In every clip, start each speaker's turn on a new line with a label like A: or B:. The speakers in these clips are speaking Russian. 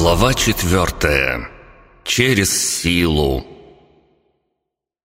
A: Глава четвертая. Через силу.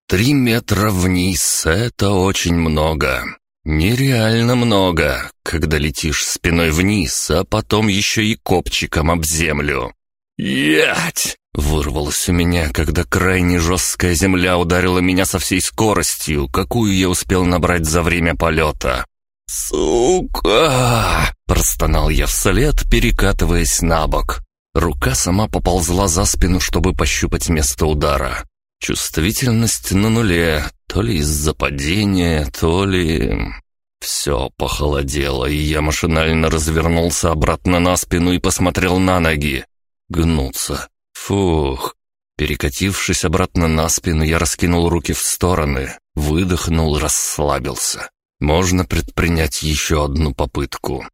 A: Три метра вниз — это очень много. Нереально много, когда летишь спиной вниз, а потом еще и копчиком об землю. «Ять!» — вырвалось у меня, когда крайне жесткая земля ударила меня со всей скоростью, какую я успел набрать за время полета. «Сука!» — простонал я вслед, перекатываясь на бок. Рука сама поползла за спину, чтобы пощупать место удара. Чувствительность на нуле, то ли из-за падения, то ли... Все похолодело, и я машинально развернулся обратно на спину и посмотрел на ноги. Гнуться. Фух. Перекатившись обратно на спину, я раскинул руки в стороны, выдохнул, расслабился. Можно предпринять еще одну попытку.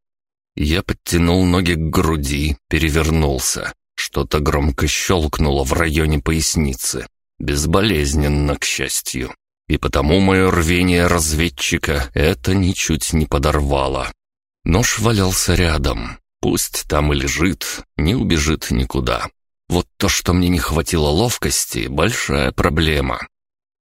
A: Я подтянул ноги к груди, перевернулся. Что-то громко щелкнуло в районе поясницы. Безболезненно, к счастью. И потому мое рвение разведчика это ничуть не подорвало. Нож валялся рядом. Пусть там и лежит, не убежит никуда. Вот то, что мне не хватило ловкости, большая проблема.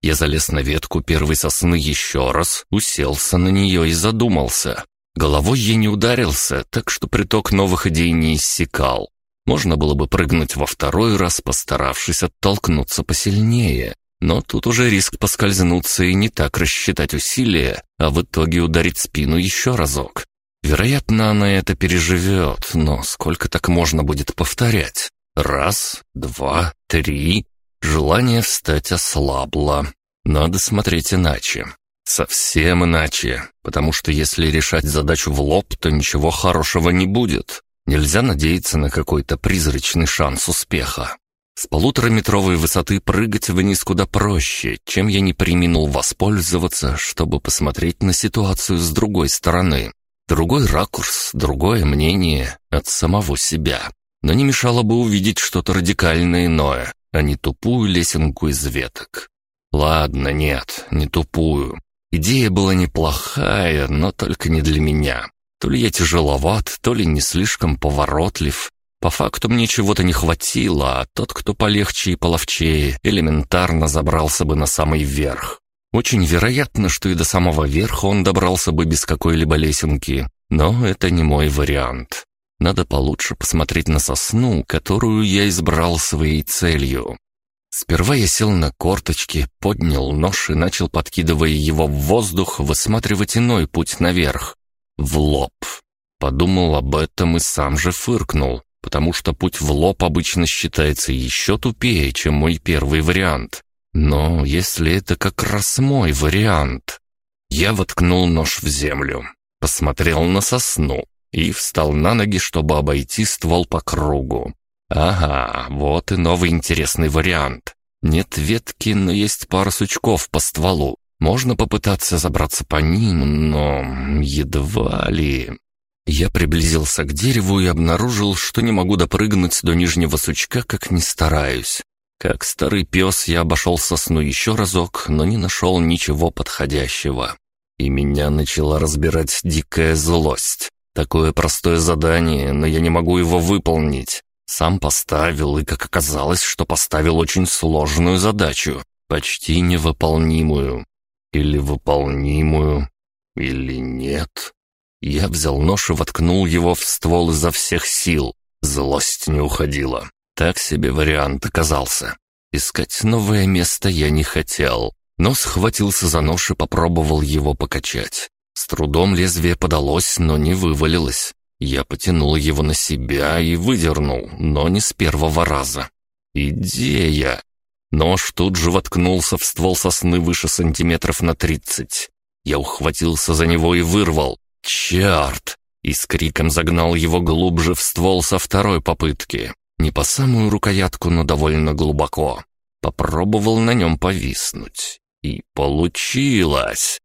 A: Я залез на ветку первой сосны еще раз, уселся на нее и задумался. Головой я не ударился, так что приток новых идей не иссякал. Можно было бы прыгнуть во второй раз, постаравшись оттолкнуться посильнее. Но тут уже риск поскользнуться и не так рассчитать усилия, а в итоге ударить спину еще разок. Вероятно, она это переживет, но сколько так можно будет повторять? Раз, два, три. Желание встать ослабло. Надо смотреть иначе. Совсем иначе, потому что если решать задачу в лоб, то ничего хорошего не будет. Нельзя надеяться на какой-то призрачный шанс успеха. С полутораметровой высоты прыгать вниз куда проще, чем я не приминул воспользоваться, чтобы посмотреть на ситуацию с другой стороны. Другой ракурс, другое мнение от самого себя. Но не мешало бы увидеть что-то радикально иное, а не тупую лесенку из веток. Ладно, нет, не тупую. Идея была неплохая, но только не для меня. То ли я тяжеловат, то ли не слишком поворотлив. По факту мне чего-то не хватило, а тот, кто полегче и половчее, элементарно забрался бы на самый верх. Очень вероятно, что и до самого верха он добрался бы без какой-либо лесенки, но это не мой вариант. Надо получше посмотреть на сосну, которую я избрал своей целью. Сперва я сел на корточки, поднял нож и начал, подкидывая его в воздух, высматривать иной путь наверх. В лоб. Подумал об этом и сам же фыркнул, потому что путь в лоб обычно считается еще тупее, чем мой первый вариант. Но если это как раз мой вариант... Я воткнул нож в землю, посмотрел на сосну и встал на ноги, чтобы обойти ствол по кругу. Ага, вот и новый интересный вариант. Нет ветки, но есть пара сучков по стволу. Можно попытаться забраться по ним, но едва ли... Я приблизился к дереву и обнаружил, что не могу допрыгнуть до нижнего сучка, как ни стараюсь. Как старый пес я обошел сосну еще разок, но не нашел ничего подходящего. И меня начала разбирать дикая злость. Такое простое задание, но я не могу его выполнить. Сам поставил, и как оказалось, что поставил очень сложную задачу, почти невыполнимую. Или выполнимую, или нет. Я взял нож и воткнул его в ствол изо всех сил. Злость не уходила. Так себе вариант оказался. Искать новое место я не хотел, но схватился за нож и попробовал его покачать. С трудом лезвие подалось, но не вывалилось. Я потянул его на себя и выдернул, но не с первого раза. Идея! Нож тут же воткнулся в ствол сосны выше сантиметров на тридцать. Я ухватился за него и вырвал. Черт! И с криком загнал его глубже в ствол со второй попытки. Не по самую рукоятку, но довольно глубоко. Попробовал на нем повиснуть. И получилось!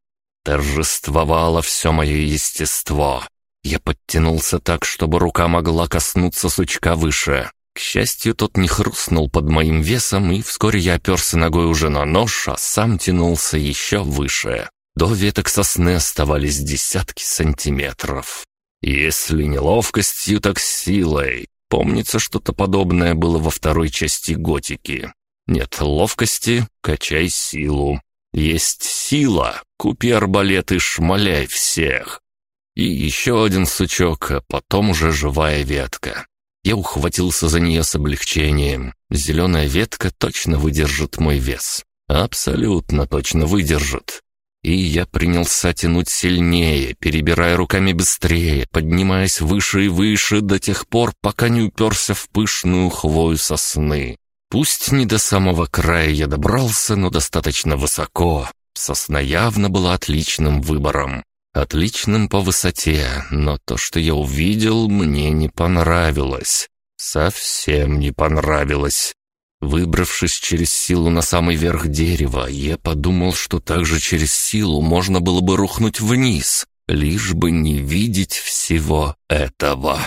A: Торжествовало все мое естество. Я подтянулся так, чтобы рука могла коснуться сучка выше. К счастью, тот не хрустнул под моим весом, и вскоре я оперся ногой уже на нож, а сам тянулся еще выше. До веток сосны оставались десятки сантиметров. Если не ловкостью, так силой. Помнится, что-то подобное было во второй части готики. Нет ловкости, качай силу. Есть сила, купи арбалет и шмаляй всех. И еще один сучок, а потом уже живая ветка. Я ухватился за нее с облегчением. Зеленая ветка точно выдержит мой вес. Абсолютно точно выдержит. И я принялся тянуть сильнее, перебирая руками быстрее, поднимаясь выше и выше до тех пор, пока не уперся в пышную хвою сосны. Пусть не до самого края я добрался, но достаточно высоко. Сосна явно была отличным выбором. Отличным по высоте, но то, что я увидел, мне не понравилось. Совсем не понравилось. Выбравшись через силу на самый верх дерева, я подумал, что также через силу можно было бы рухнуть вниз, лишь бы не видеть всего этого.